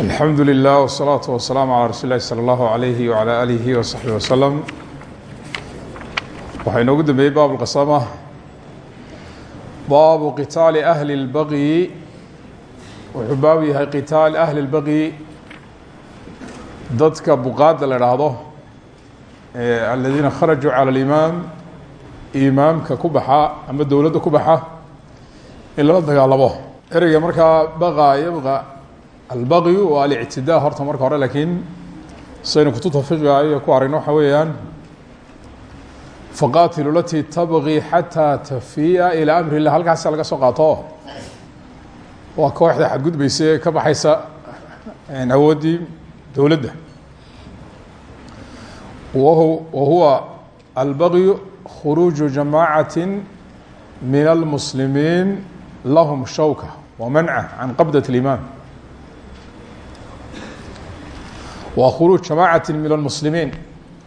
alxamdu lilah wsalaatu wasalaamu calaa rasuul ilahi sala allahu alayhi wacala aalihi wasaxbi wasalam waxaa inoogu dambeeyey baabu lqasama baabu qitaali ahli اlbaqyi wuxuu baab yahay qitaal ahli اlbaqyi dadka buqaadda la dhaahdo aladiina kharajuu cala alimaam imaamka ku baxa ama dowladda ku baxa in lala dagaalamo. Ereyga markaa baqaa yabqa albaqyu waa alictidaa horta marka hore laakiin saynu kutubta fiqiga iyo ku aragno waxa weeyaan faqaatilu latii tabqi xataa tafiya ilaa amri illah halkaasa laga soo qaato. Waa kooxda xadgudbaysa ee ka baxaysa awooddii dowladda. Wa huwa albaqyu khuruuju jamaacati min almuslimiin lahum shawka wa manca can qabdat اlimaam waa khuruuj jamaacati min almuslimiin.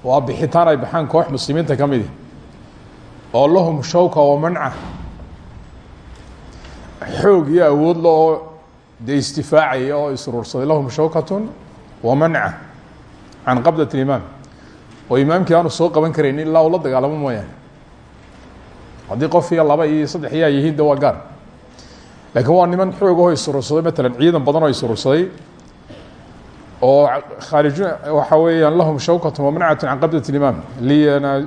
Waa bixitaan ay baxaan koox muslimiinta ka midi lahum shawka wa manca. Xoog iyo awood la oo dee istifaacaya oo lahum shawkatun wa manca. Can qabdat اlimaam oo imaamkii aanu soo qaban karayn ilaa uu la dagaalamo mooyaane. Haddii qof iyo laba iyo saddex iyaa yihiin laakiin waa niman xoog aho isruursaday. Matalan ciidan badan oo isruursaday oo khaariju waxa weeyaan lahum shawkat wamancat can qabdat اlimaam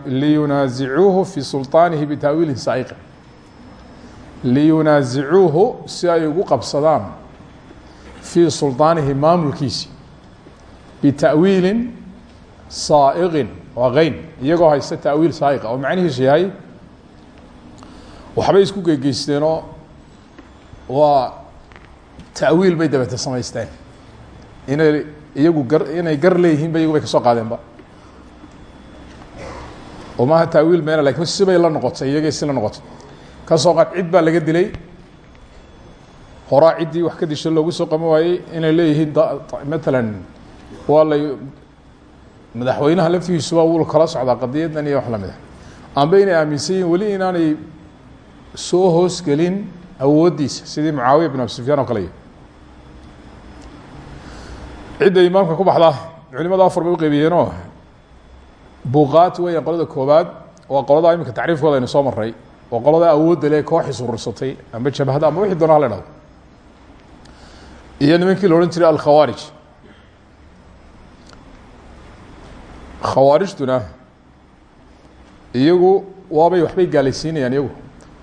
liyunaasicuuhu fi sulطaanihi bitaawiilin saaiqin liyunaasicuuhu si ay ugu qabsadaan fii sulطaanihi maamulkiisi bita'wiilin saaiqin waa keyn iyagoo haysta ta'wiil saaiqa oo macnihiisu yahay waxbay isku gegeysteenoo waa ta'wiil bay dabete samaysteen inay iyagu gar inay gar leeyihiin ba iyagu bay ka soo qaadeenba. Oo maaha taawiil meena laakiin sibay la noqotay iyagay si la noqotay. Ka soo qaad cid baa laga dilay. Horaa ciddii wax ka disha loogu soo qaban waayey inay leeyihiin matalan waa lay madaxweynaha laftigiisuba wuu kala socdaa qadiyadan iyo wax la mid a amba inay aaminsan yihiin weli inaanay soo hoosgelin awooddiisa sidii mucaawiya bin abi sufyaan oo kale cidda imaamka ku baxda culimada afar bay uqeybiyeenoo buqaat weeyaan qolada koobaad waa qolada iminka tacriifkooda aynu soo maray waa qolada awoodda le koox isurursatay amba jabhada ama wixii doona hala dhahdo iyo nimankii la odhan jiray alkhawaarij. Khawaarijtuna iyagu waabay waxbay gaalaysiinayaan iyagu.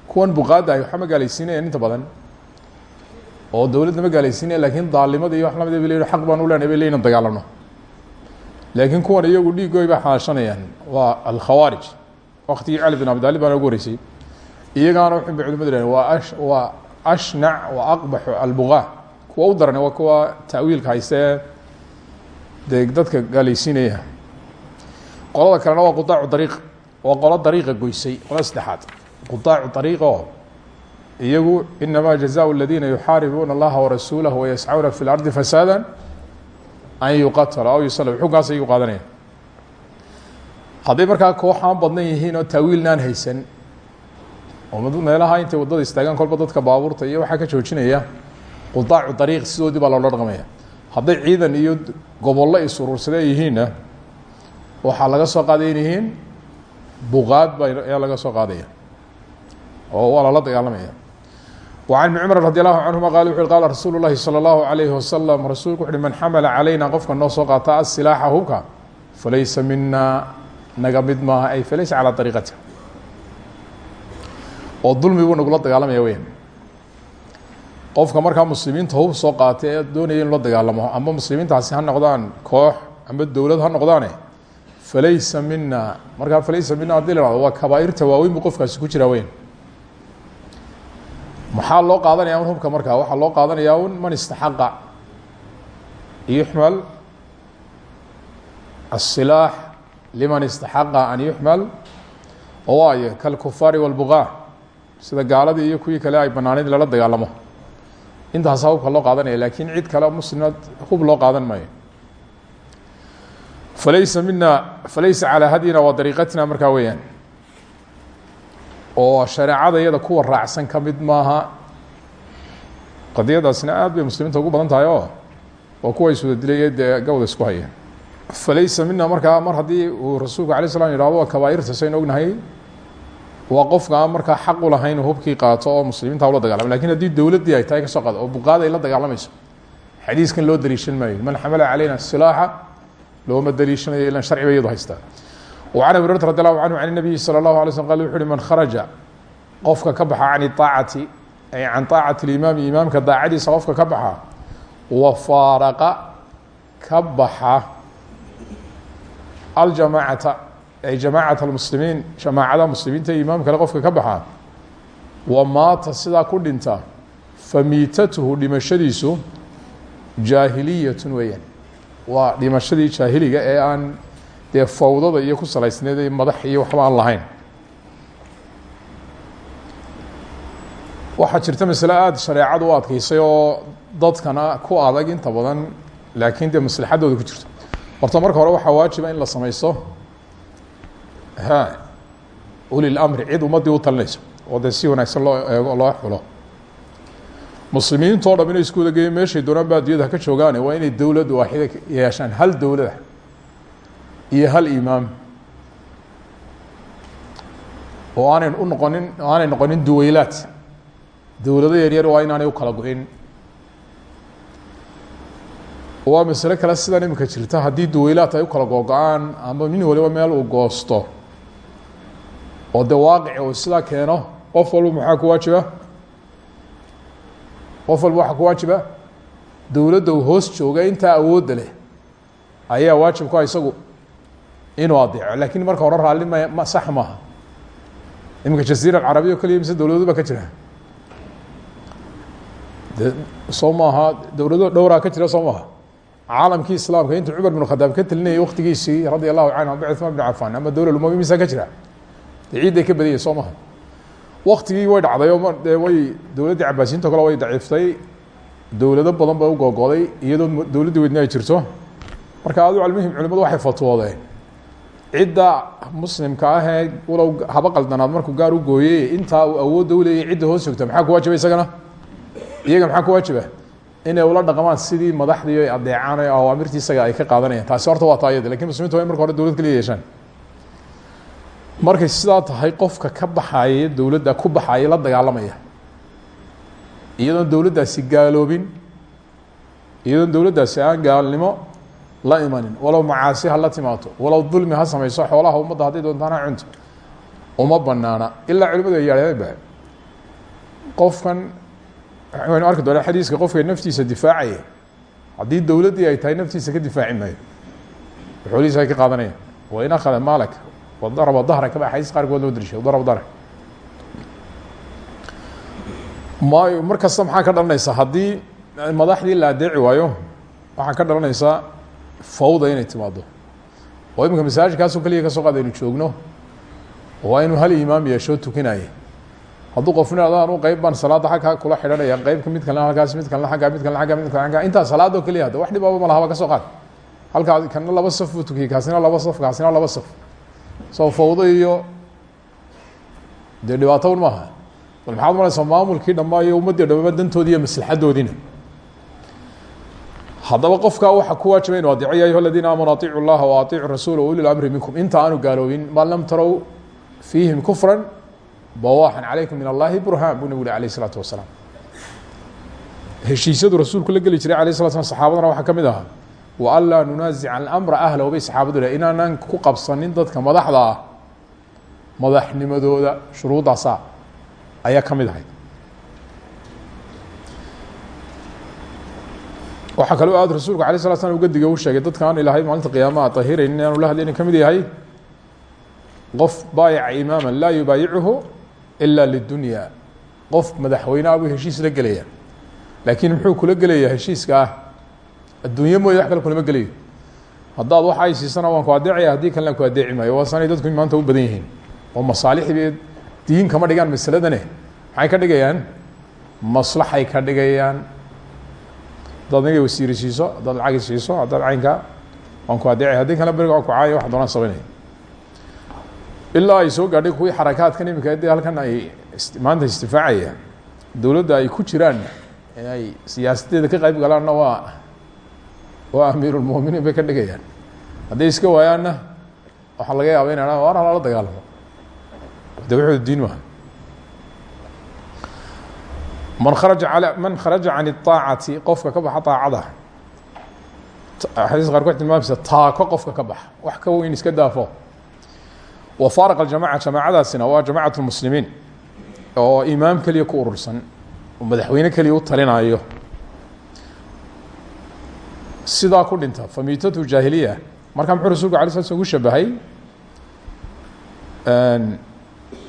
Kuwan buqaadda ahy waxba ma gaalaysiinayaan inta badan oo dowladda ma gaalaysiinaya daalimada iyo wax la mid ba leyihin xaq baan u leenahay bay leyihin dagaalano. Laakiin kuwan iyagu dhiigoy bay xaashanayaan waa alkhawaarij. Waktigii cali bin abi talib baana ugu horeysay iyagaana wuxun bay culimadu lehin waa waa ashnac wa aqbaxu albugaa kuwa u daran waa kuwa ta'wiilka hayste dee dadka gaalaysiinaya. Qolada kalena waa qudaacu dariiq waa qolo dariiqa goysay qolada saddexaad. Qudaacu dariiqa oo iyagu inama jazaء اladina yuxaaribuuna اllaha warasuulah wayascuna fi اlardi fasaada an yuqatla aw yusl xukunkaas aygu qaadanaya hadday markaa kooxaan badnan yihiin oo taawiilnaan haysan oo meelaha intay waddada istaagaan kolba dadka baabuurta iyo waxaa ka joojinaya qudaacu dariiq sidoodii baa loola dhaqmaya hadday ciidan iyo gobollo isuruursade yihiinna waxaa laga soo qaaday in yihiin buqaad ba ayaa laga soo qaadaya oo waa lala dagaalamaya وعن بن cمر رضي الله عنهma qال وu qال رasuuل الlahi صلى الله عليه وسلم rasuulku وu uhi man xamla عalayna qofka noo soo qaata الsilaaxa hubka falaysa mina naga mid maaha ay falaysa calى طariiqati oo dulmi buu nagula dagaalamaya weyan qofka markaa muslimiinta hub soo qaata ee doonaya inu la dagaalamo ama muslimiintaasi ha noqdaan koox ama dowlad ha noqdaane falaysa mina markaa falaysa mina hadii la hahdo waa kabaairta waaweyn buu qofkaasi ku jiraa weyn maxaa loo qaadanaya un hubka markaa waxaa loo qaadanayaa un man istaxaqa yuxmal الsilaax liman istaxaqa an yuxmal oo waayo kalkufaari wاlbuqaa sida gaaladii iyo kuwii kale ay banaaneyd lala dagaalamo intaasaa hubka loo qaadanaya lakin cid kale muslimad hub loo qaadan maayo falaysa mina falaysa calى hadyina waa dariiqatina markaa weeyaan oo shareecada iyada kuwa raacsan ka maaha. Qadiyadaasina aad bay muslimiinta ugu badan tahay oo kuwa iswada dilay dee gawda isku haya falaysa mina markaa mar haddii uu rasuulku alay slam yihahdo waa kabaairta saynu ognahay. Waa qofka aan markaa xaq u lahayn hubkii qaato oo muslimiinta ula dagaalama laakiin haddii dowladdii ay tahay ka soo qaado oo buqaada ay la dagaalamayso xadiiskan loo daliishan maayo. Man xamala calayna silaaxa looma daliishanayo ilan sharci bay iyadu haystaa وعن أبي هريرة رضي الله عنه عن النبي صلى الله عليه وسلم قال wuxu uhi man kharaجa qofka ka baxa can طaacati ay can طaacati الimaami imaamka daacadiisa qofka ka baxa wafaaraqa ka baxa aljamacata ay jamaacat اlmuslimiin jamaacada muslimiinta imaam kale qofka ka baxa wa maata sidaa ku dhinta famiitatuhu dhimashadiisu jaahiliyat weeyaan waa dhimashadii jaahiliga ee aan dee fawdada iyo ku salaysneed madax iyo waxba aan lahayn. Waxaa jirta masale aada shareecadu u oo dadkana ku adag inta badan laakiin dee maslaxadooda ku jirto. Horta marka hore waxaa waajiba in la samaysto ha ulil amri cid ummaddii u talinayso oo dee si wanaagsan loo eego loo xulo. Muslimiintao dham inay isku wada geeyen meeshay doonaan ba addunyada ka joogaane waa inay dowlad waaxida yeeshaan. Hal dowladda iyo hal imaam. Oo aanay u noqonin aanay noqonin duweylaad dowlado yaryar waa inaanay u kala go-in. Waa masale kale sidan imika jirta haddii duweylaad ay u kala googo-aan ama nin waliba meel uu goosto oo dee waaqici uu keeno qof walba maxaa ku waajiba? Qof walba waxaa ku waajiba? Dowladda hoos jooga intaa awoodda leh ayaa waajib ku ah isagu inuu adeeco laakiin marka hore raalli ma ma sax maaha. Iminka jaziira alcarabiya o keliya mise dowlado ba ka jira de soo maaha. Dowlado dhowraa ka jira soo maaha. Caalamkii islaamka intuu cumar bin khadaab ka telinayay waktigiisii radia allahu canhu amba cuثmaan bin cafan ama dowla umami misaa ka jira? De ciidday ka badiyay soo maha waktigii way dhacday oo de way dowladdii cabaasiyiinta kale way daciiftay. Dowlado badan ba u googooday iyadoo dowladdii weydna ay jirto. Marka adu almuhim culimadu waxay fatwoodeen cidda muslimka ahee walow haba qaldanaad markuu gaar u gooyey intaa uu awoodda uleeyay cidda hoos joogta maxaa ku waajiba isagana? Iyaga maxaa ku waajiba inay ula dhaqmaan sidii madaxdii ay adeecaan o awaamirtii isaga ay ka qaadanayaan. Taasi horta waa taayada laakiin muslimiinta waa in marka hore dowlad kaliya yeeshaan. Markay sidaa tahay qofka ka baxaaya dowladda ku baxaaya la dagaalamaya. Iyadoon dowladdaasi gaaloobin iyadoon dowladdaasi aan gaalnimo la imanin walow macaasi ha la timaato walow dulmi ha samayso xoolaha ummadda hadday doontaan ha cunto uma banaana ilaa culimadu ay yaahdeen ba qofkan waynu arki doonaa xadiiska qofka naftiisa difaacaya haddii dowladdii ay tahay naftiisa ka difaaci maayo xoolihiisa ay ka qaadanayaan wa in akhada maalak wadaraba dahraka ba xadiis qaarkood loo dirishay daraba maayo mar kasta maxaa ka dhalanaysa? Haddii madaxdii la adeeci waayo waxaa ka dhalanaysaa fawda inay timaado oo iminka masaajidkaasoo keliya ka soo qaad aynu joogno waa inuu hal imaam yeesho tukinaya hadduu qofna adaan u qeyb baan salaadda xagga kula xidhanaya qeybka mid kalena halkaas mid kalena agga mid kalena agga mid kalena agga intaa salaadoo keliya hadda wax dhibaaba ma lahaba ka soo qaad halkaa kana laba saf buu tukiyey kaasina laba saf kaasina laba saf soo fawdo iyo dee dhibaato un maaha bal maxaad malaysaa maamulkii ummaddii dantoodii iyo maslaxadoodiina haddaba qofkaa waxa ku waajiba inu adeeco ya aamanuu atiicu llaha wa atiicu rasuula wa uli lamri minkum. Inta aanu gaaloobin maa lam tarow fiihim kufran bawaxan calaykum min allahi burhaan buu nabigu uri alayh isalaatu wasalaam heshiisyadu rasuulku la geli jiray alayh slat slam saxaabadana waxaa ka mid ahaa wa an laa nunaasica alamra ahlahu bay saxaabadu leh inaanan ku qabsanin dadka madaxda ah madaxnimadooda shuruuddaasa ayaa ka mid waxaa kaloo aad rasuulku alay slat slam uga diga u sheegay dadka ilaahay maalinta qiyaamaha tahirayn inaanu la hadlaynin ka mid yahay qof baayaca imaama laa yubaayicuhu ila lidunya qof madaxweyneha buu heshiis la gelaya laakiin muxuu kula gelayaa heshiiska ah? Adduunye wax kale kulama gelayo. Haddaad waxa ay siisana waan ku adeecaya haddii kalena ku adeeci waa sanay dadku maanta u badan yihiin. Oo masaalixdii diin kama dhigaan masaladane maxay ka dhigayaan? Maslaxay ka dhigayaan haddaad niga wasiiri siiso haddaad lacagi siiso haddaad caynkaa waan ku adeecay haddii kalena beriga ku caayo wax doonaan samaynaya ilaa ay soo gaadhay kuwii xarakaadkan imika de halkan ay maanta istifaacaya dowladda ay ku jiraan ay siyaasadeeda ka qayb galaanna waa oo amiirulmuminiin bay ka dhigayaan. Hadday iska waayaanna waxaa laga yaaba ina war halala dagaalamo. De diin maha man kharaja man kharaja can اطaacati qofka ka baxa aacada xadiis qaar ku tilmaamaysa taako qofka ka baxa. Wax ka weyn iska daafo. Wa faaraqa jamaca jamaacadaasina waa jamacat muslimiin oo imaam keliya ku urursan oo madaxweyne keliya u talinaayo. Sidaa ku dhinta famiitatu jaahiliya markaa muxuu rasulku ala sla slm ugu shabahay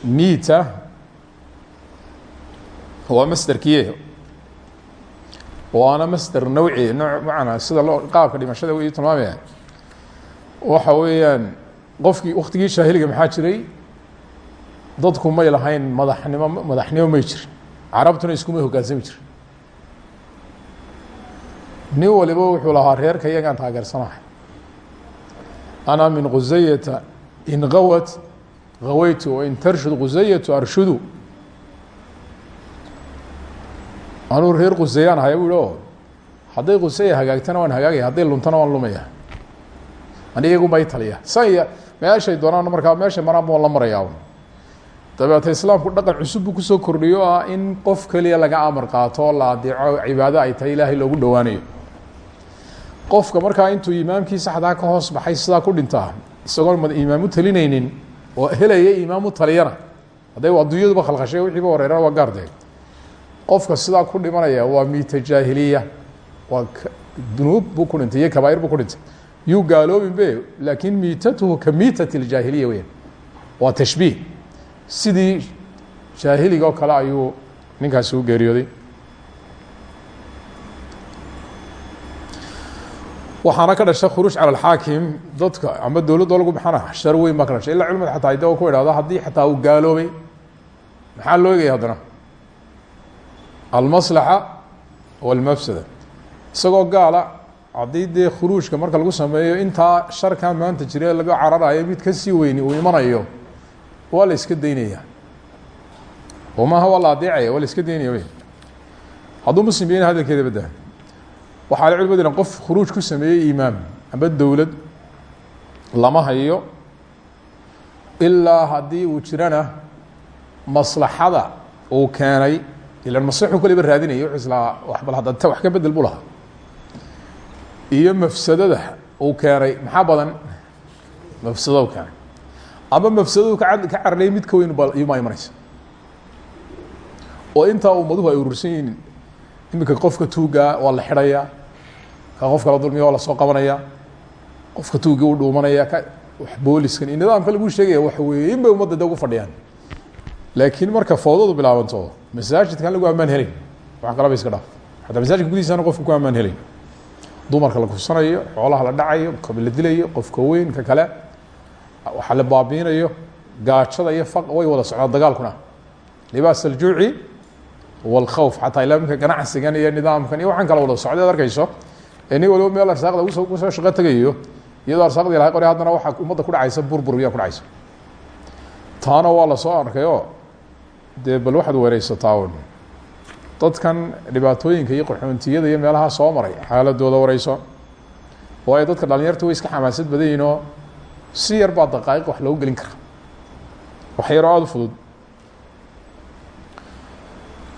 miita waa masderkiye waana masder nawci no macanaa sida loo qaabka dhimashada u tilmaamaya. Waxa weeyaan qofkii waktigii jaahiliga maxaa jiray? Dadku may lahayn madaxnimo madaxnimo may jirin carabtuna iskumay hogaansami jirin nin waliba wuxuu lahaa reerka iyagaan taageersanahay. Ana min khusayata in gawat gawaytu wain tarshud khusayatu arshudu anuu reer khusayaan ahay bu ihi o hagaagtana waan hagaagaya hadday luntana waan lumaya. Ani iyagu may taliya. Saya meeshay doonaan markaa meeshay maraan waan la marayaa dabeete islaamku dhaqan cusub buu ku soo kordhiyo ah in qof keliya laga amar qaato la adeeco cibaado ay tahay ilaahay loogu dhowaanayo. Qofka markaa intuu imaamkii saxdaa ka hoos baxay sidaa ku dhintaa isagoon imaam u talinaynin oo helaya imaam u taliyana. Hadday adduunyaduba khalqashay wixiiba wareerana waa gaardee qofka sidaa ku dhimanaya waa miita jaahiliya waa dunuub buu ku dhintay iyo kabaair ku dhintay. Yuu gaaloobin be laakiin miitatuhu ka miitati ljaahiliya weyan waa tashbiih. Sidii jaahiliga oo kale ayuu u geeriyooday. Waxaana ka dhashay khuruuj cala alxaakim dadka ama dowladdo lagu baxana shar weyn baa ka dhashay. Illa culimada xataa de ku idhahdo haddii xataa uu gaaloobay maxaa loo egaya haddana almaslaxa walmafsada. Isagoo gaala haddii dee khuruujka marka lagu sameeyo intaa sharkaa maanta jire laga cararayo mid ka sii weyni uu imanayo waa la iska daynaya. Oo maaha waa la adeecaya iska daynaya wey. Hadduu muslim yahna hadalkeeda badda. Waxaa la culimadu qof khuruuj ku sameeyey imaam amba dowlad lama hayo ilaa haddii uu jirana maslaxada uu keenay ilan maslaxu kaliba raadinaya wuxuu islaa bal hadda wax ka bedel bu iyo mafsadada uu keenay maxaa badan mafsado keenay ama mafsadadu ka ka cararaya mid ka weyn iyumaa imanaysa oo intaa ummaduhu ay urursan yihiin iminka qofka tuugaa waa la xidhaya ka qofka la dulmiya waa la soo qabanaya qofka tuugii u dhuumanaya ka booliskan iyo nidaamka lagu sheegaya waxa weeye bay ummadda ugu fadhiyaan laakiin marka foodadu bilaabanto masaajidkan lagu ammaan helayn wax kalaba iska dhaaf. Xataa masaajidka gudihiisana qofka ku ammaan helayn dumarka la kufsanayo xoolaha la dhacayo ka la dilayo qofka weyn ka kale waxaa la baabiinayo gaajada iyo faq way wada socdaan dagaalkuna. Libaas aljuuci walkhawf xataa ilaa minka ganacsigan iyo nidaamkan iyo waxaan kala wada socday ad arkayso. Nin waliba meel arsaaqda u soo ku soo shaqo tegayo iyadoo arsaaqdii lahay qore haddana waxaa ummadda ku dhacaysa burbur yaa ku dhacaysa. Taana waa la soo arkay oo dee bal waxaad wareysataa un dadkan dhibaatooyinka iyo qaxoontiyada iyo meelaha soo maray xaaladooda wareyso. Waayo dadka dhalinyarta way iska xamaasad badan yihiin oo si yar baa daqaa'iq wax loogu gelin karaa. Wax yaroo aada u fudud.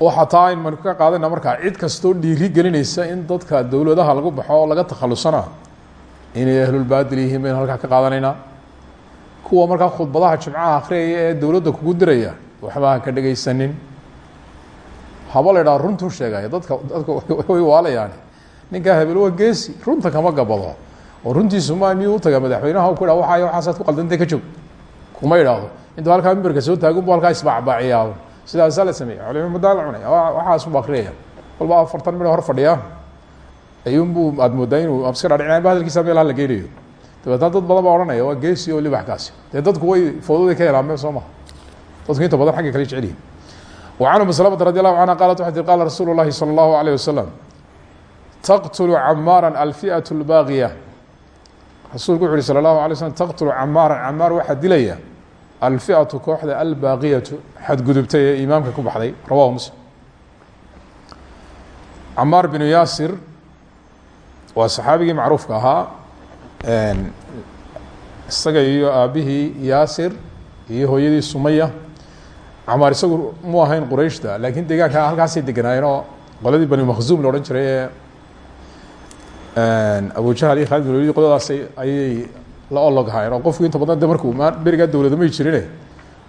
Waxaa taa in manu ka qaadana markaa cid kastoo dhiiri gelinaysa in dadka dowladaha lagu baxo oo laga takhalusana inay ahlulbaadil yihiin baynu halkaa ka qaadanaynaa kuwa markaa khudbadaha jimcaha akhriyaya ee dowladda kugu diraya waxba ka dhegaysanin haba la idhaha runtuu dadka dadka way waalayaan ninkaa hebel waa geesi runta kama gabado. Oo runtiisu ma miyuu utaga madaxweynaha? Ku idhaha waxaay waxaasaad ku qaldantay ka joog kuma idhaahdo intuu halkaa mimberka soo taagan bu isbaacbaaciyaa sidaasaa la sameeyey culimo muddaa la cunay waxaasubuu akriyaya walba afartan midho hor fadhiya. Ayuunbuu aad moodaa inuu iska dhadhicinaanba hadalkiisa meelaha la geynayo dabeetna dad badan baa odhanaya waa geesi oo libaxkaasi dee dadku way foodaday ka helaan maha dadku inta badan xagga kale jecel yihin وعن أم سلمة رضي الله عنها قالت waxay tii qاla رasuul الlahi صلى الله عليه وسلم تqتل cmاarا الفئة الbاغية rasuulku wuxu uhi slى الlaه عليه وسلم تqتل cmاarا cmaar waxaa dilaya alfiatu kooxda albaaqiyaةu xadgudubtay ee imaamka ku baxday rawahu muslim camaar binu yaasir waa saxaabigii macruufka ahaa isaga iyo aabihii yaasir iyo hooyadii sumaya camaar isagu mu ahayn qurayshta laakiin deegaanka halkaasay deganaayeen oo qoladii bani makhzuum la odhan jiray ee abujahal iyo khalid bin walid qoladaas ayay la olog ahaayeen oo qofku inta badan de markuu berigaa dowladda may jirine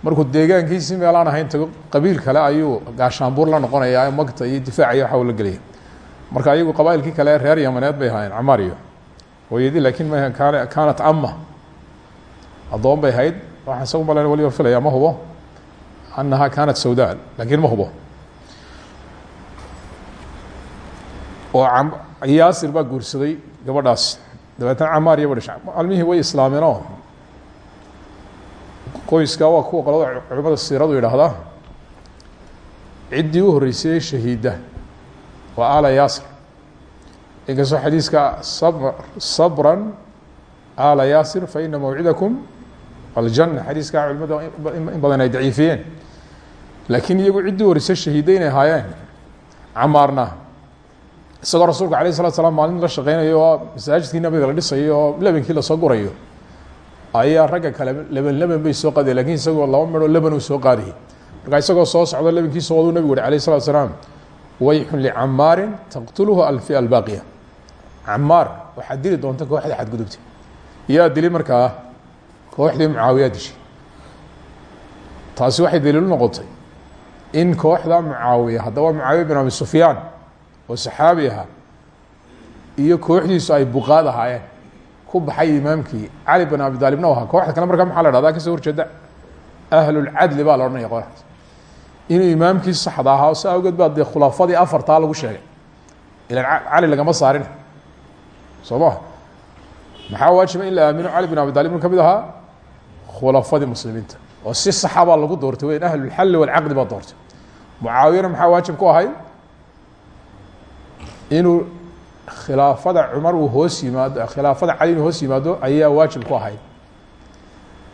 markuu deegaankiisi meelaan ahayn tago qabiil kale ayuu gaashaanbuur la noqonayaa magta iyo difaaciyo waxa la gelaya. Marka ayagu qabailkii kale reer yamaneed bay ahaayeen camaar iyo hooyadii laakiin ma kan kaanat ama addoon bay ahayd waxaan isagu malen waliba filaya ma hubo annaha kaanat sawda laakiin ma hubo oo yaasir baa guursaday gabadhaas dabeetna camaar iyo ba dhasha almihii way islaameen oo qoyska waa kuwa qolada culimada siiradu yidhaahdaa ciddii u horreysay shahiida waa ala yaasir inkastoo xadiiska sab sabran ala yaasir faina mawcidakum aljanna xadiiskaa culimada in badan ay daciifiyeen laakiin iyagu ciddii u horreysay shahiida inay ahaayeen camaarna isagoo rasuulka alayه الslat slam maalin la shaqeynayo oo masaajidkii nabiga la dhisayo oo lebankii lasoo gurayo ayaa ragga kale leban leban bay soo qaadaya lakin isagoo laba midhoo leban uu soo qaadayay markaa isagoo soo socdo lebankiisa waduu nabigu uhi alayه الslat slaam wayxun licamaarin taqtuluhu alfiya albaaqiya camaar waxaad dili doonta kooxda xadgudubta yaa dili markaa kooxdii mucaawiyaa dishay taasi waxay daliilu noqotay in kooxda mucaawiya. Haddaba mucaawiya bin abi sufyaan oo saxaabi ahaa. Iyo kooxdiisu ay buqaad ahaayeen. Ku baxay imaamkii cali bin abi daalibna ahaa kooxda kale markaa maxaa la hahda ka soo horjeeda. Ahlulcadli baa la odhanaya qolaas inuu imaamkii saxda ahaa si awgeed baa dee khulafadii afartaa lagu sheegay. Ilan cali lagama saarin. Soo ma maxaa waajiba in la aamino? Cali bin abi daalib inu ka mid ahaa khulafadii muslimiinta oo si saxa baa lagu doortay weyn ahlulxalli walcaqdi baa doortay. Mucaawiyana maxaa waajib ku ahay? Inuu khilaafada cumar uu hoos yimaado khilaafada cali inuu hoos yimaado ayaa waajib ku ahayd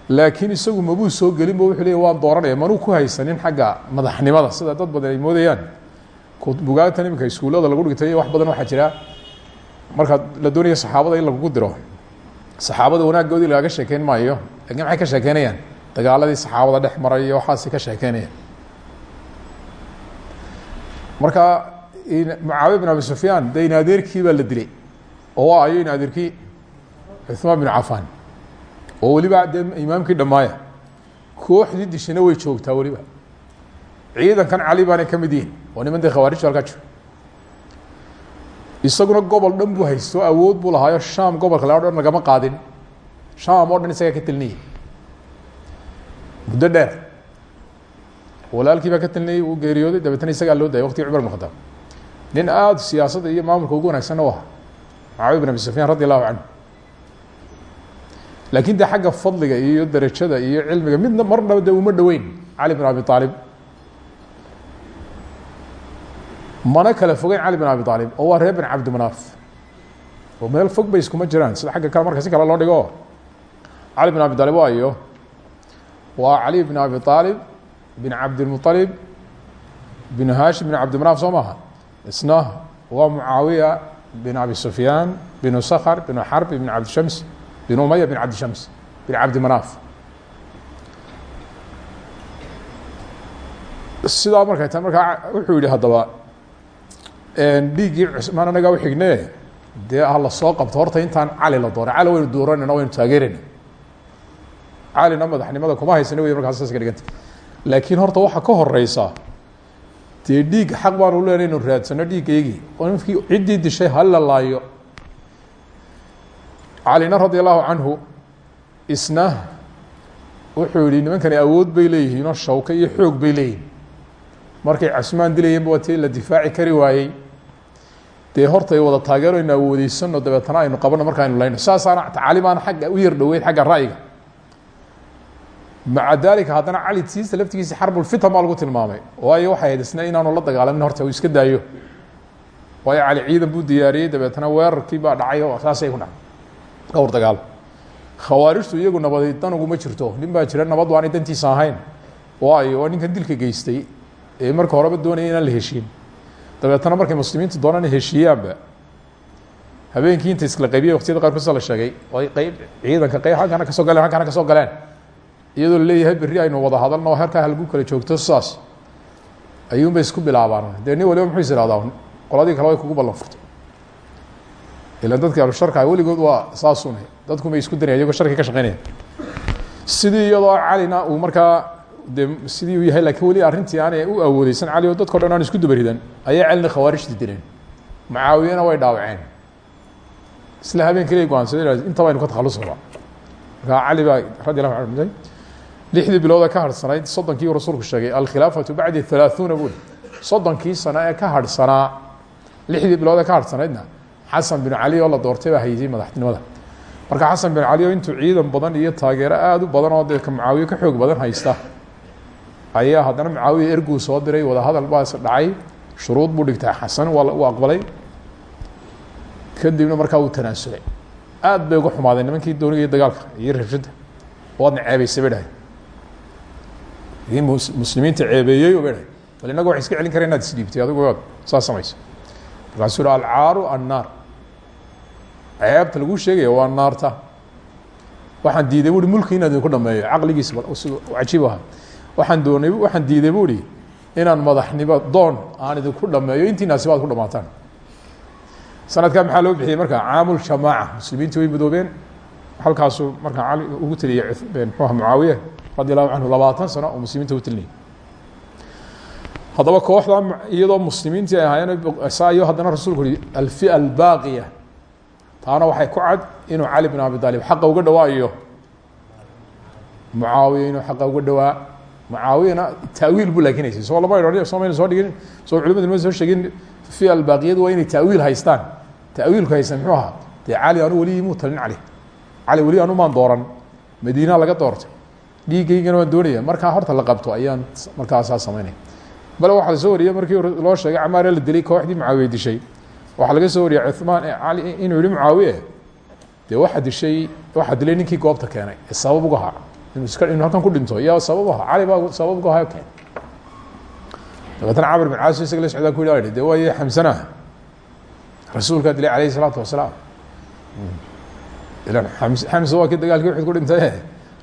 laakiin isagu mabuu soo gelin ba wuxuu leey waan dooranaya manuu ku haysanin xagga madaxnimada. Sida dad badan ay moodayaan. Bugaagtan iminka iskuullada lagu dhigtay wax badan waxaa jira. Markaad la doonaya saxaabada in lagugu diro saxaabada wanaaggoodii lagaga sheekeyn maayo. Lakin maxay ka sheekeynayaan dagaaladii saxaabada dhex maray iyo waxaasi ka sheekeynayaan marka mucaawiya bin abi sufyaan de inaadeerkii baa la dilay oo waa ayo inaadeerkii cuثmaan bin cafan oo weliba dee imaamkii dhammaaya kooxdii dishana way joogtaa weliba. Ciidankan cali baanay ka mid yihiin oo niman dee khawaarijtu halkaa jiro. Isaguna gobol dhan buu haysto awood buu lahaayo sham gobolka le o dhan lagama qaadin. Sham oo dhan isagaa ka telinayay muddo dheer. Walaalkii baa ka telinayay uu geeriyooday dabeetna isagaa loo dayay waqtigii cumar khataab nin aada siyaasadda iyo maamulka ugu wanaagsanna u aha mucaawiya bin abi sufyaan laakiin de xagga fadliga iyo derajada iyo cilmiga midna marnaba de uma dhoweyn cali bin abi aalib mana kala fogeyn cali bin abi aalib oo waa reer bin cabdimanaaf oo meel fog bay iskuma jiraan sida xagga kale marka si loo dhigo. Cali bin abi aalib waa iyo waa cali bin abi aalib bin cabdilmuطalib bin hashim bin cabdimanaaf soo maaha isna waa mucaawiya bin abi sufyaan binu sakhr binu xarbi bin cabdishams bin umaya bin cabdishams bin cabdimanaaf sidaa markay ta markaa wuxuu yihi haddaba dhiiggii cusmaan anagaa uxigne dee ha la soo qabto horta intaan cali la dooray cali waynu dooranayna waynu taageerayna calina madaxnimada kuma haysana wey markaas saas ka dhiganta. Laakiin horta waxaa ka horeysa dee dhiig xaq baanu leenay inu raadsano dhiiggaygii. Oo ninkii ciddii dishay hala laayo. Calina radi allahu isna wuxuu yihi nimankani awood bay leeyihiin oo shawka iyo xoog bay leeyihiin markay casmaan dilayeenba waa la difaaci kari waayey. Dee horta ay wada taageero aynu awoodeysano dabeetana aynu qabano marka aynu layno saasaana agga u yar dhoweyd xagga ra'yiga maca dalika haddana cali tiisa laftigiisa xarbulfitan baa lagu tilmaamay. Waayo waxay ahayd isna la dagaalamin horta uu iska daayo. Waayo cali ciidan buu diyaariyey dabeetana weerarkii baa dhacay oo saasay ku dhacay dhowr dagaal. Khawaarijtu iyagu nabadi danuguma jirto. Nin jira nabad waanay dantiisa ahayn. Waayo waa dilka geystay. Ee marka horeba doonaya inaan la heshiin. Dabeetana markay muslimiintu doonaan heshiiyaanba habeenkii inta iskala qaybiyay waqtiyada qaarkood la sheegay oy qeyb ciidanka qeyb halkana ka soo galeen halkana ka soo galeen iyadoo la leeyahay berri aynu wada hadalno o halkaa halgu kala joogto saas ayuunbay isku bilaabaan dee waliba muxuu is qoladii kale way kugu ballan furtay. Ilan dadki ahlusharka weligood waa saasuna dadku may isku danaya iyagoo sharki ka shaqeynaya sidii iyadoo calina uu markaa sidii uu yahay lakiin weli arrintii aanay u awoodeysan cali oo dadko dhan isku dabaridan ayay calina khawaarijti dileen mucaawiyana way dhaawaceen. Isla habeen keliya go'aansadeen intaba aynu ka cali baa radi allahu anhu lixdii bilooda ka harhsanayd soddonkii uu rasuulku sheegay alkhilaafatu bacdi halaaثuuna buli soddonkii sano ka harhsanaa lixdii bilood ee ka harhsanaydna xasan bin cali oo la doortay baa haysay madaxtinimada. Marka xasan bin cali oo intuu ciidan badan iyo taageero aada u badan oo dee mucaawiye ka xoog badan haysta ayaa haddana mucaawiya erguu soo diray wada hadal baas dhacay shuruud buu dhigtay xasan waa uu aqbalay. Kadibna markaa uu tanaasulay aad bay uga xumaadeen nimankii doonigaya dagaalka iyo rabshadda. Waadna ceebeysay bay i muslimiinta ceebeeyey dhahay bal innaga waxay iska celin kara isdhiibtay adigu ad saas samayso markaasuu alcaaru annaar. Ceebta laguu sheegaya waa naarta. Waxaan diiday buuhi mulki inaan idinku dhameeyo caqligiisa cajiib ahaa. Waxaan doonay waxaan diiday buuhi inaan madaxnimo doon aan idinku dhameeyo intiinaasi baad ku dhamaataan. Sanadkaa maxaa loo bixiyey? Markaa caamul jamaaca muslimiintii way midoobeen halkaasuu markaa ugu teliyey mxuaha mucaawiye radi allahu labaatan sano oo muslimiinta u telinayay haddaba kooxda iyadoo muslimiintii ay ahaayeen saayo haddana rasuulku uhi alfia taana waxay ku cad inuu cali bin abi aalib xaqa uga dhawaayo mucaawiya inuu xaqa uga dhawaa. Mucaawiyana taawiil buu laakinaysa soo lama idhan soo mayna soo dhigin soo culimadu ma soo sheegin fi albaaqiyadu waa inay taawiil haystaan. Taawiilku haysta muxuu ahaa? Cali anu weli muu talin cali cali weli anu maan dooran. Madiina laga doortay dhiigaygana waan doonaya. Markaa horta la qabto ayaan markaasaa samaynaya bale waxaa la soo wariyey markii loo sheegay camaare la dilay kooxdii mucaawiye dishay. Laga soo wariyey cumaan cali inuu yihi mucaawiye dee waxaa dishay waxaa dilay goobta keenay ee sabab uga haa inuu iska inuu halkan ku dhinto yaa sabab aha cali baa sabab uga haa keenay dabeetna camr bin caas isaga la socdaa ku yidhi de waaye xamsana? Rasuulkaa dilay alayh isalaatu wasalaam. Ilan xamsa waa kii dagaalkii uxud ku dhintay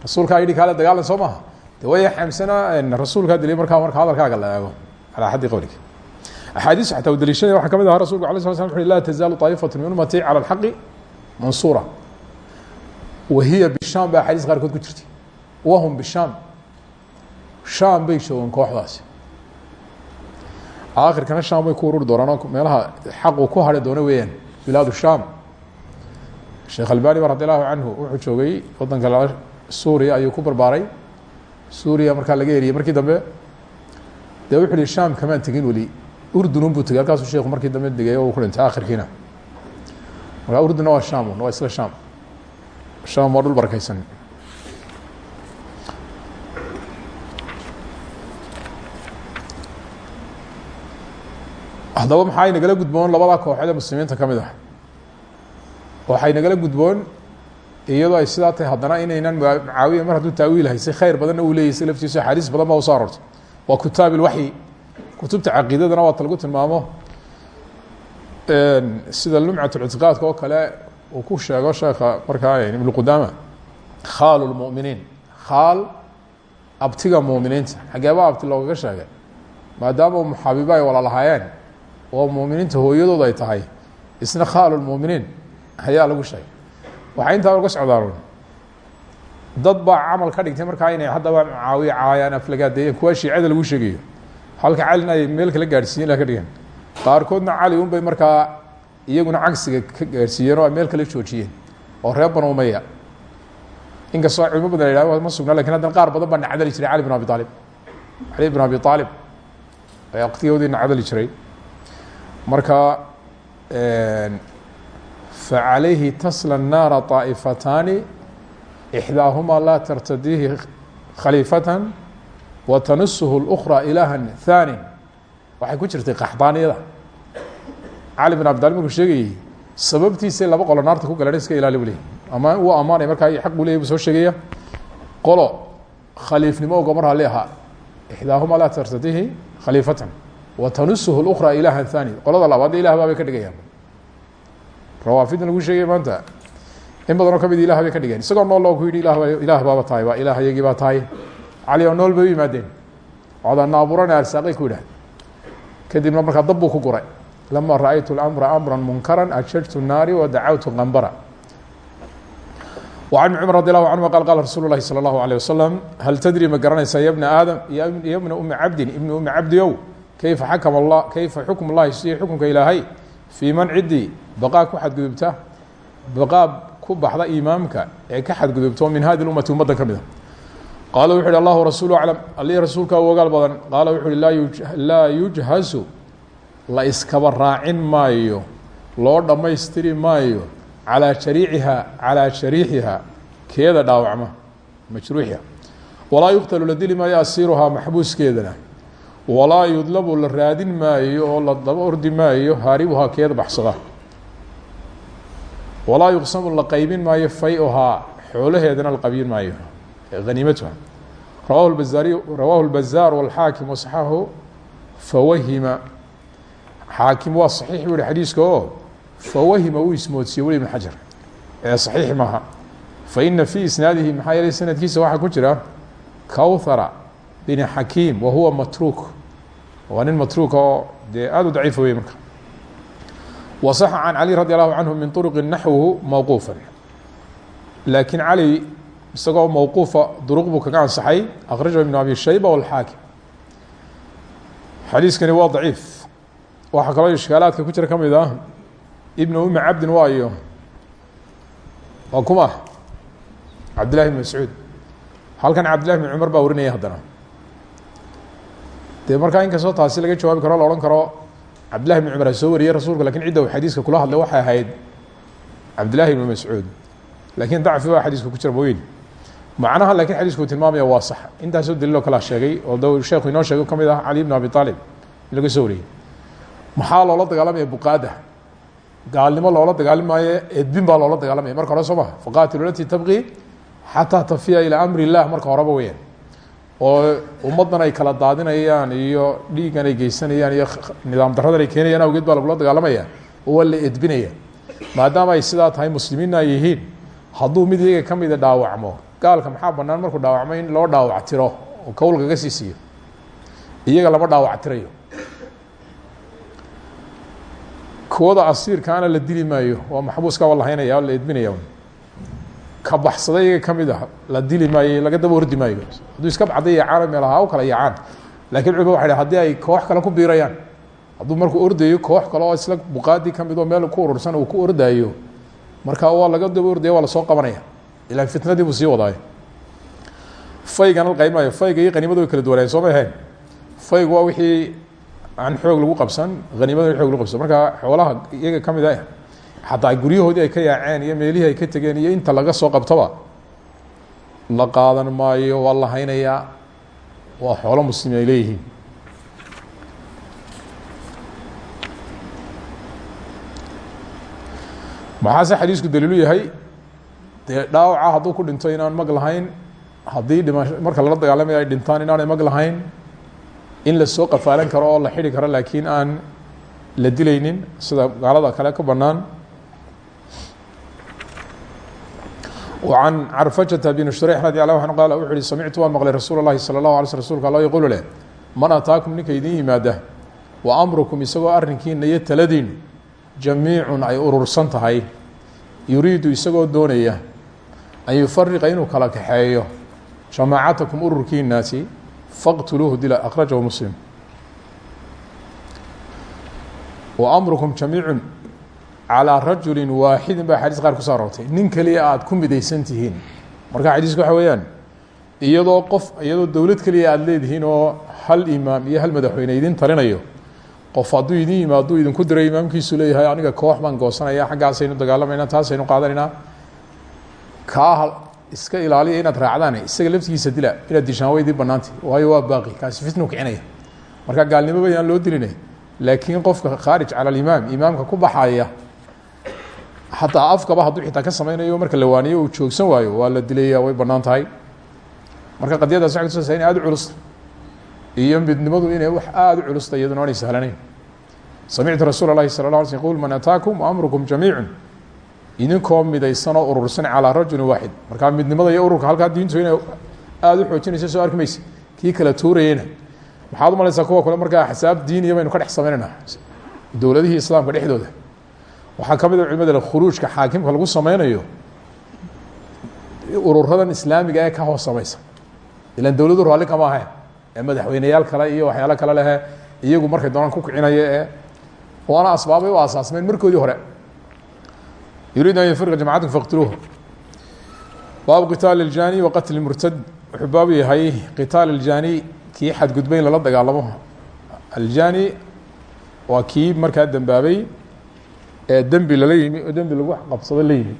rasuulkaa yidhi kaale dagaalan soo maaha. De waaye xamsana rasuulkaa dilay markaa marka hadalkaaga la eego calaa xaddi qowlika axaadiis xataa u daliishanaya waxaa ka mid ahaa rasulku alay sla slam laa tazaalu طaa'ifatu min ummati cala alxaqi mansuura. Wa hiya bishaam ba axaadiis qaarkood ku jirtay. Wahum bishaam. Shaam bay joogaan kooxdaasi. Aakhirkana sham way ku ururi doonaan oo meelaha xaqu ku hari doono weeyaan bilaadu sham sheekh albani ba radi wuxuu joogay wadanka suuriya ayuu ku barbaaray. Suuriya markaa laga eriyey markii dambe dee wuxu uhi sham kamaan tegin weli. Urdunun buu tegey halkaasuu sheekhu markii dambe degay oo uu ku dhintay aakhirkiina. Markaa urdunna waa sham waa isla sham sham waa dhul barakeysan haddaba maxaa nagala gudboon labadaa kooxeed ee muslimiinta ka ah? Waxay nagala gudboon iyadoo ay sidaa tahay haddana inaynan mucaawiya mar hadduu taawiil haysay khayr badanna uu leeyahy si laftiisu axaadiis badan baa u soo arortay waa kutaab ilwaxyi kutubta caqiidadana waata lagu tilmaamo. Sida lumcat ictiqaadka oo kale uu ku sheego sheekha markaa ibnu qudaama khaalu lmuminiin khaal abtiga muminiinta. Xageeba abti loogaga sheegay maadaama muxaabiba ay wala lahaayeen oo muminiinta hooyadood ay tahay isna khaalu lmuminiin ayaa lagu sheegay waxay intaa uga socdaan dad baa camal ka dhigtay markaa inay haddaba mucaawiya caayaan aflagaadeeyeen kuwa shiicada lagu sheegayo. Halka calina ay meel kala gaadhsiiyen la ka dhigan qaarkoodna cali un bay markaa iyaguna cagsiga ka gaadhsiiyeen oo meel kala joojiyeen oo reer banu umaya inkastoo culimo badan la yihahdo ma sugna laakiin haddana qaar badan baa nacdali jiray cali bin abi aalib cali bin abi aalib ayaa waqtigoodii nacdali jiray. Marka faعalayhi tasla الnaara طaa'ifataani إxdaaهuma laa tartadiihi khaliifata wa tanasuhu الأkrى ilaaha ثaani waxay ku jirtay qaxdaaniyada cali bin abi talib markuu sheegayey sababtiisay laba qolo naarta ku galeen iska ilaali bu leeyay ama uu amaanay markaa xaq buu leyay buu soo sheegaya qolo khaliifnimo ogo mar hali ahaa إxdaahuma laa tartadiihi khaliifatan wa tanusuhu اlأkrى ilaaha ثaani qolada labaadna ilah baabay ka dhigayaan rawaafidna lagu sheegay maanta in badanoo kamid ilah bay ka dhigeen isagoo nool loo ku yidhi ilah ilaah baaba tahay ba ilaah iyagii baa tahay cali oo nool bay u yimaadeen codana abuurana arsaaqay ku yidhah kadibna markaa dab buu ku guray lama raأytu اأmra amra munkara ajajtu الnaari wadacawtu qambara وعن بن cمر رضي الله عنهma qال qال رsuل الlahi صلى الله عليه وسلم hل tdrي ma garanaysaa ya بنa aadم ya بna umi cabdi ibn umi cabdiow kayfa xakm اla kayfa xukm الlahi si xukunka ilaahay fii man cidii baqaa ku xadgudubta baqaa ku baxda imaamka ee ka xadgudubto min hadi ummati ummaddan ka mida ah. qaala wuxu uhi allahu rasuulu aclam. Alihii rasuulka ogaal badan qaala wuxu uhi laa yujhasu la iskaba raacin maayo loo dhammaystiri maayo calaa على calaa shariixiha keeda dhaawacma majruuxiha walaa yuqtalu la dili maayo asiiruhaa maxbuuskeedana. Walaa yudlabu la raadin maayo oo la daba ordi maayo haaribuhaa keeda baxsada walaa yuqsamu la qeybin maayo fay-uhaa xoolaheedana la qabin maayo. Haniimatuha rawahu bazaariy rawahu lbazaar walxaakim wasaxahu fawahima. Xaakim waa saxiix buu yihi xadiiska oo fawahima uu ismoodsiye weli ibn xajar. Ee saxiix maaha. Faina fii isnaadihi maxaa yeelay sanadkiisa waxaa ku jira kawthara bin xakiim wa huwa matruuk. Waa nin matruuka oo dee aada u daciifa wey marka wasaxa can cali radi allahu canhu min طuruqi naxwuhu mawquufa laakiin cali isagoo mawquufa duruq buu kaga ansaxay akhrajahu ibn abi shayba walxaakim xadiiskani waa daciif waxaa kaloo ishkaalaadka ku jira ka mid ah ibn umi cabdin waayo waa kuma cabdillahi ibn mascuud halkan cabdillahi ibn cumar baa warinaya haddana dee markaa inkastoo taasi laga jawaabi karo la odhan karo cabdillahi ibn cumar soo wariyey rasuulku laakiin cidda xadiiska kula hadlay waxay ahayd cabdillahi ibn mascuud. Lakin dacfi baa xadiiska ku jira macnaha laakiin xadiisku tilmaamaya waa sax. Intaasoo daliiloo kalea sheegay oo da sheekhu inoo sheego ka mid ah cali ibn abi aalib laga soo wariyey. Maxaa loola dagaalamaya buqaada? Gaalnimo loola dagaalimaayo edbin baa loola dagaalamaya marka hore soo maha faqatilu lati tabqi xataa tafiya ilaa amri illah marka horeba weyaan oo ummaddan ay kala daadinayaan iyo dhiigan ay geysanayaan iyo nidaam daradan ay keenayaan awgeed baa lagula dagaalamaya oo waa la edbinaya. Maadaama ay sidaa tahay muslimiinna ay yihiin hadduu mid iyaga ka mida dhaawacmo gaalka maxaa banaan markuu dhaawacmo in loo dhaawac tiro oo kowlka ka sii siiyo? Iyaga lama dhaawac tirayo. Kuwada asiirkaana la dili maayo waa maxbuuska waa la haynaya waa la edbinaya ka baxsada iyaga ka mid ah la dili maayo laga daba ordi maayo hadduu iska bacday yaacaan meel ahaa kala yaacaan. Lakin culima waxay haddii ay koox kale ku biirayaan hadduu markuu ordayo koox kale oo isla buqaadii ka mid oo meel ku urursan uu ku ordayo marka waa laga daba ordaya waa la soo qabanaya. Ilaan fitnadii buu sii wadaayo faygana la qayb maayo. Fayga iyo qaniimadu way kala duwanaayen soo ma ahayn? Waa wixii aan xoog lagu qabsan haniimada xoog lagu qabsan. Marka xoolaha iyaga ka mid ah xataa guryahoodii ay ka yaaceen iyo meelihii ay ka tegeen iyo inta laga soo qabtoba la qaadan maayo waa la waa xoolo muslim ay leeyihiin. Maxaase xadiisku daliilu yahay? Dee dhaawaca hadduu ku dhinto inaan mag lahayn haddii dhima marka lala dagaalamaya ay dhintaan inaanay mag lahayn in la soo qafaalan karo oo la xidhi karo laakiin aan la dilaynin sida gaalada kale ka banaan وعن crفجة بن شhريح رضي الله عنه qال وxu uhi samictu waan mqlay rasuul الlahi salى الlaه علي sl rsulka alla yqulu leh man ataakum ninka idin yimaada wa amrukum isagoo arrinkiina iyo taladiinu jamiicun ay urursan tahay yuriidu isagoo doonaya an yufariqa inuu kala kaxeeyo jamaacatakum ururkiinaasi faqtuluuhu dila akhrajahu muslim wa amrukum jamiicun calىa rajuli waaxidin baa xadiis qaar kuso aroortay. Nin keliya aada ku midaysan tihiin. Marka xadiisku waxa weeyaan iyadoo qof iyadoo dowlad keliya aada leedihiin oo hal imaam iyo hal madaxweyne idin talinayo qof hadduu idin yimaaduu idinku diray imaamkiisu leeyahay aniga koox baan goosanaya xaggaasaynu dagaalamayna taasaynu qaadanayna. Kaa iska ilaaliya inaad raacdaan isaga laftigiisa dila inaad dishaan way idin banaantay waayo waa baaqi kaasi fitnu kicinaya marka gaalnimo bayaan loo dilinay laakiin qofka khaarij cala alimaam imaamka ku baxaya xataa afkaba hadduu xitaa ka sameynayo marka la waaniyo uu joogsan waayo waa la dilaya way banaan marka qadiyadaas waxay kutusaysa in aada u culusta iyo midnimadu inay wax aada u culusta iyaduna aanay sahlanayn. Samictu rasuul اlahi salى la qul man ataakum amrukum jamiicu idinkoo midaysan oo urursan calaa rajulin waaxid. Markaa midnimada iyo ururka halkaa diintu inay aada u xoojinaysa soo arki maysa. Kii kala tuurayeyna. Maxaad umalaysaa kuwa kale? Markaa axsaab diiniya baynu ka dhex samaynaynaa. Dowladihii islaamka dhexdooda waxaa ka mid a culimada khuruujka xaakimka lagu sameynayo ururadan islaamiga ee ka hoos samaysa. Ilan dowladu kama ahayn ee madaxweyneyaal kale iyo waxyaalo kale lehe iyagu markay doonaan ku kicinaya ee waana asbaabay u aasaasmeen markoodii hore. Yuriid an yafirqa jamacatkum faqtuluuhu. Baabu qitaali اljani wa qatli murtad wuxuu baabu yahay qitaal اljani kii xadgudbay in lala dagaalamo. Aljani waa kii markaa dembaabay ee dembi lala yimi oo dembi lagu qabsado la yimi.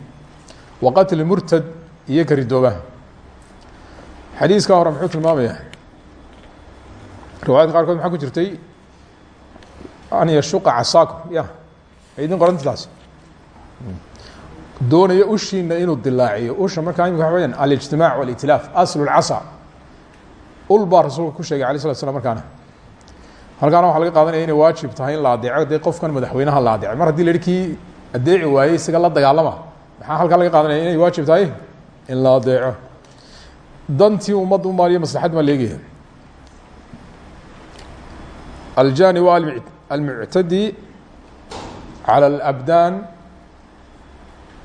Wa qatli murtad iyo ka ridoobaha xadiiskaa hore muxuu tilmaamaya riwaayadka qaarkood maxaa ku jirtay? An yashuqa casaakum ya idin qorantaas doonaya ushiina inuu dilaaciyo. Usha markaa imika waxa weyaan alijtimaac wاlitilaaf aslu اlcasa ul baa rasuulka ku sheegay alay slat slam markaana halkaana waxaa laga qaadanaya inay waajib tahay in la adeeco dee qofkan madaxweynaha la adeeco mar haddii la yihi kii adeeci waayey isaga la dagaalama maxaa halkaa laga qaadanaya inay waajib tahay in la adeeco dantii ummadda u maaliyo maslaxad maa leegaya aljani wa almuctadi calى اlabdaan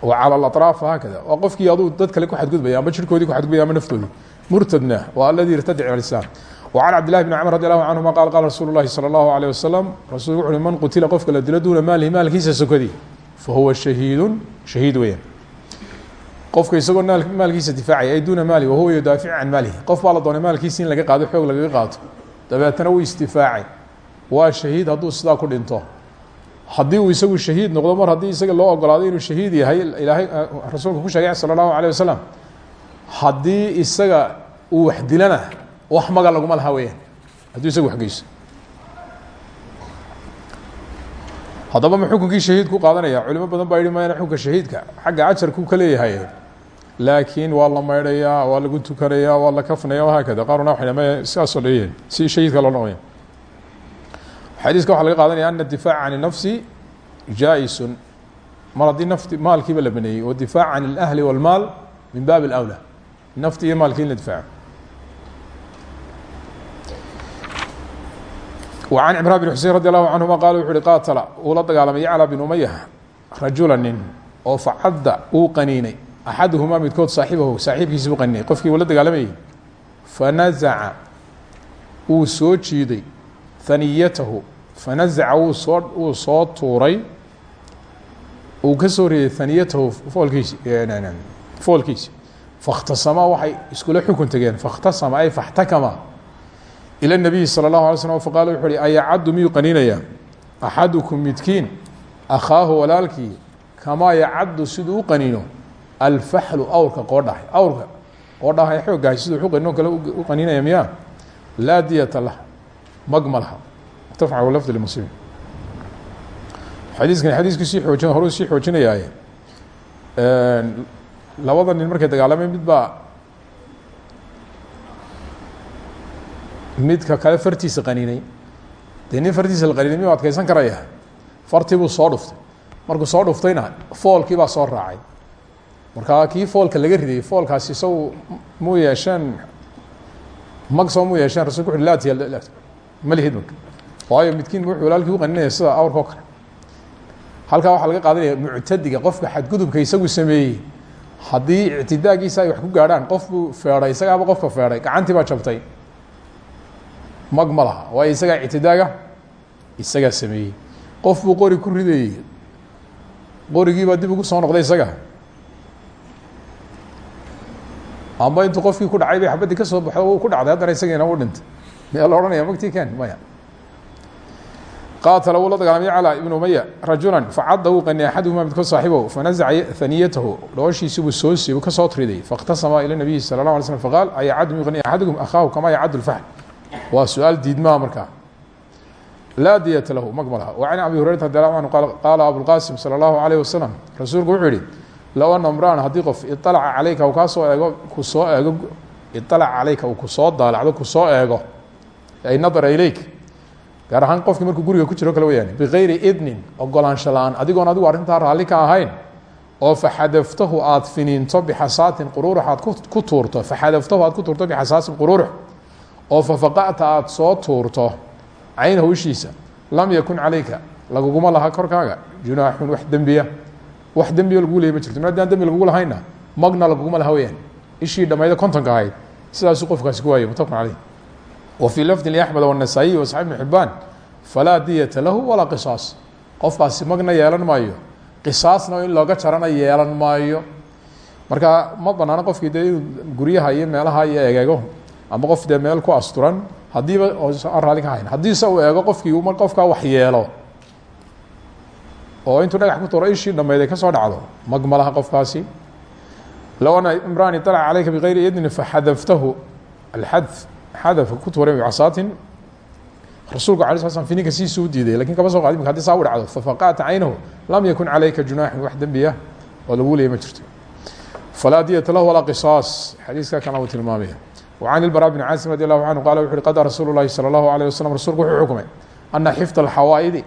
wa calى اlaطraaf haakada waa qofkii aduu dad kale ku xadgudbaya ama jirkoodii ku xadgudbaya ama naftoodii murtadna waa aladi irtadic al islam وعن cبد لله بن cمر رضي الله عنهma qال qال رsuل الlahi صلى الله عليه وسلم rasulku وxu man qutila qofka la dilo duna maalihi maalkiisa sokadii fahuwa شhahiid شhahiid weeyaan qofka isagoo maalkiisa difaacaya ay duna maali wahuwa yudaafic can maalihi qof baa la doonay maalkiisi in laga qaado xoog lagaga qaato dabeetana wuu isdifaacay waa shahiid hadduu sidaa ku dhinto haddii uu isagu shahiid noqdo mar haddii isaga loo ogolaaday inuu shahiid yahay ilaahay rasuulka ku sheegay salى الlahu عalيه wasalam haddii isaga uu wax dilana wax maga laguma laha weyaan hadduu isagu waxgeyso haddaba ma xukunkii shahiid ku qaadanaya culimo badan baa yihi mayna xukunka shahiidka xagga ajarku ka leeyahay laakiin waa la maydhayaa waa lagu tukanayaa waa la kafnaya haakada qaaruna waxay maya sidaasoo leeyahay si shahiidka loo noqoya xadiiska waxaa laga qaadanaya ana difaac can nafsi jaa-isun mar haddii nafti maalkiiba la baneeyey wa difaac can اlahli wاlmaal min baabi اlأwlى nafti iyo maalkii in la difaaco وعن cمrان بن xusein radي الlaه canهuma qal wuxu uhi qaatla uu la dagaalamay yaclى بن umaya rajula nin oo facadda uu qaniinay axaduhumaa midkood saaxibahu saaxiibkiisi u qaniinay qofkii uu la dagaalamayey fanaزaca wuu soo jiiday haniyatahu fanaزaca wuu soo wuu soo tuuray uu ka soo reeyey haniyatahu foolkiisi foolkiisi faاkhtasama waxay iskula xukun tegeen faاkhtasama ay faاxtakama ilى النabiyi slى الlaه alay slm faqala wuxu uhi ayacaddu miyuu qaniinaya axadukum midkiin akhaahu walaalkii kamaa yacaddu siduu u qaniino alfaxlu awrka qoodhahay awrka qoodhahay xooggahay siduu u qaniino kale u qaniinaya miya laa diyata lah mag ma laha mutafaq lafd lmuslim xadiiskani xadiiskii sii oojin horuu sii xoojinayaaye labada nin markay dagaalameen mid baa midka kale fartiisa qaniinay. Dee nin fartiisa la qaniinay miyuu adkeysan karaya fartii buu soo dhuftay. Markuu soo dhuftayna foolkii baa soo raacay. Markaa kii foolka laga riday foolkaasi isagu muu yeesheen mag soo muu yeesheen rasulku wuxu laa waayo midkiin wuxuu walaalkii u qaninaya sida awrka oo kale. Halkaa waxaa laga qaadanaya muctadiga qofka xadgudubka isagu sameeyey. Haddii ictidaagiisa ay wax ku gaadhaan qof buu feedhay isagaaba qofka feedhay gacantii baa jabtay mag ma laha. Waayo isagaa ictidaaga? Qof buu qori ku ridayey qorigiibaa dib ugu soo noqday isaga amba intuu qofkii ku dhacay bay xabaddii ka soo baxdo uu ku dhacday. Haddana isagiina u dhintay. Miyaa la odhanaya magtii maya. Qaatala wuu la dagaalamay ibn umaya rajulan facadda wuu qaniy axaduhumaa midkood saaxibow fanazaca haniyatahu dhooshiisiibuu soo siibu ka soo triday fakhtasama ila nabiyi sala la alay slm faqaal ayacaddu miqaniy axadukum akhaahu kama yacaddu lfaxl waa su'aal diidmaa markaa laa lahu mag ma laha wacan abi hurayrata radi allahu canhu qaala abulqaasim sala allahu alayh wasalam rasuulku wuxuu yihi low ana mraan qof ialaca caleyka uu kaa eego ku soo eego ialaca caleyka uu ku soo daalacdo ku soo eego ay nadara ileyk gaar ahaan qofkii markuu guriga ku jiro kale wayaan bikayri idnin ogolaansho la'aan adigoon adigu arrintaa raalli ka ahayn oo faxadaftahu aad finiinto bixasaatin quruurux aad ku tuurto faxadaftahu aad ku tuurto bixasaasin quruurux oo fafaqa'ta aada soo tuurto caynahu ishiisa lam yakun calayka laguguma laha korkaaga. Junaaxun wax dembiya. Wax dembiyo lagu leeyay ma jirto. Mar haddaan dembi lahayna magna laguguma laha weyaan ishii dhammayda kontonka ahayd sidaasuu qofkaasi ku waayay mutafaqun caleyh wa fii lafdi liaxmed wanasaayiy wa saxib bn xibaan falaa diyata lahu walaa qisaas. Qofkaasi magna yeelan maayo qisaasna in looga jarana yeelan maayo. Marka ma banaano qofkii dee inuu iyo meelaha iyo egeego ama qof dee meel ku asturan haddiiba aan raali ka hayn haddiise uu eego qofkii qofkaa wax yeelo oo intuu dhagax ku turo ishii dhammayd ay ka soo dhacdo mag ma qofkaasi. Low ana imraan iطalaca calayka bigayri idni faxadaftahu alxad xadafa ku tuuray bicasaatin rasuulku ala sl slam fininka siisuu diiday laakiin kama soo qaad imika hadi saa u dhacdo fafaqata lam yakun calayka junaaxun wax dembiya oo lagu leeyay ma jirto. Falaa diyata lahu walaa qisaas. Xadiiska وعن البراء بن cاasim رضي الله عنه قال وxu qضى رasuل الlahi صلى الله عليه وسلم رsulku wuxuu xukmay أنa xفظ الxawaaئdi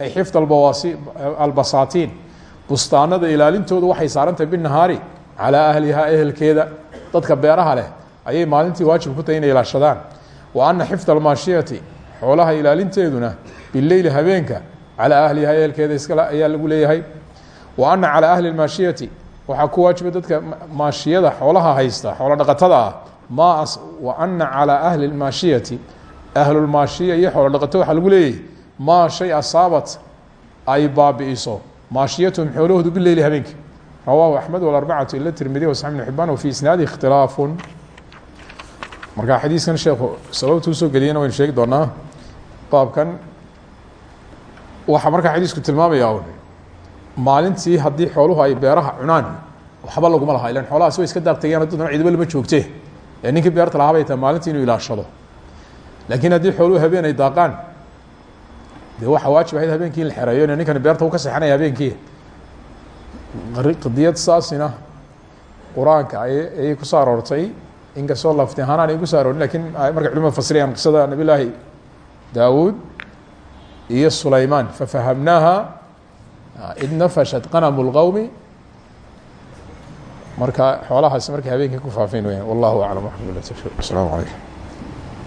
ay xفظ الbasaatiin bustaanada ilaalintoodu waxay saarantahay bالنahaari calىa أhlihaa ehelkeeda dadka beeraha leh ayay maalintii waajib ku tahay inay ilaashadaan wa ana xifda almaashiyati xoolaha ilaalinteeduna bileyli habeenka calaa ahlihaa ehelkeeda iskale ayaa lagu leeyahay wa ana calaa ahli lmaashiyati waxaa ku waajiba dadka maashiyada xoolaha haysta xoolo dhaqatada ah ma wa ana calaa ahli lmaashiyati ahlulmaashiya iyo xoolo dhaqato waxaa lagu leeyahay maa shay asaabat ay baabi'iso. Maashiyatuhum xoolahoodu bileyli habeenki. Rawaahu axmed walarbacatu ila tirmidiy wasaxib bn xibaan wafii isnaadi ikhtilaafun. Marka xadiiskan sheekhu sababta u soo geliyana waynu sheegi doonaa. Baabkan waxaa markaa xadiisku tilmaamaya un maalintii haddii xooluhu ay beeraha cunaan waxba laguma laha ilan xoolahaasi way iska daaqtageen haddudana ciidaba lama joogte ninkii beerta lahaa bay tahay maalintii inuu ilaashado. Laakiin haddii xooluhu habeen ay daaqaan dee waxaa waajib ahayd habeenkii la xereeyo ina beerta u ka seexanaya habeenkii. Qadiyad saasina qur'aanka ayay ku soo aroortay inkastoo lafti ahaan aanay ku soo aroorin laakiin markay culimada fasirayaan qisada nabi laahi daawuud iyo sulaymaan fafahamnaaha id nafashat qanamu اlqowmi marka xoolahaasi markay habeenkii ku faafeen weyaan wallahu aclam waxamd llah asalaamu calaykum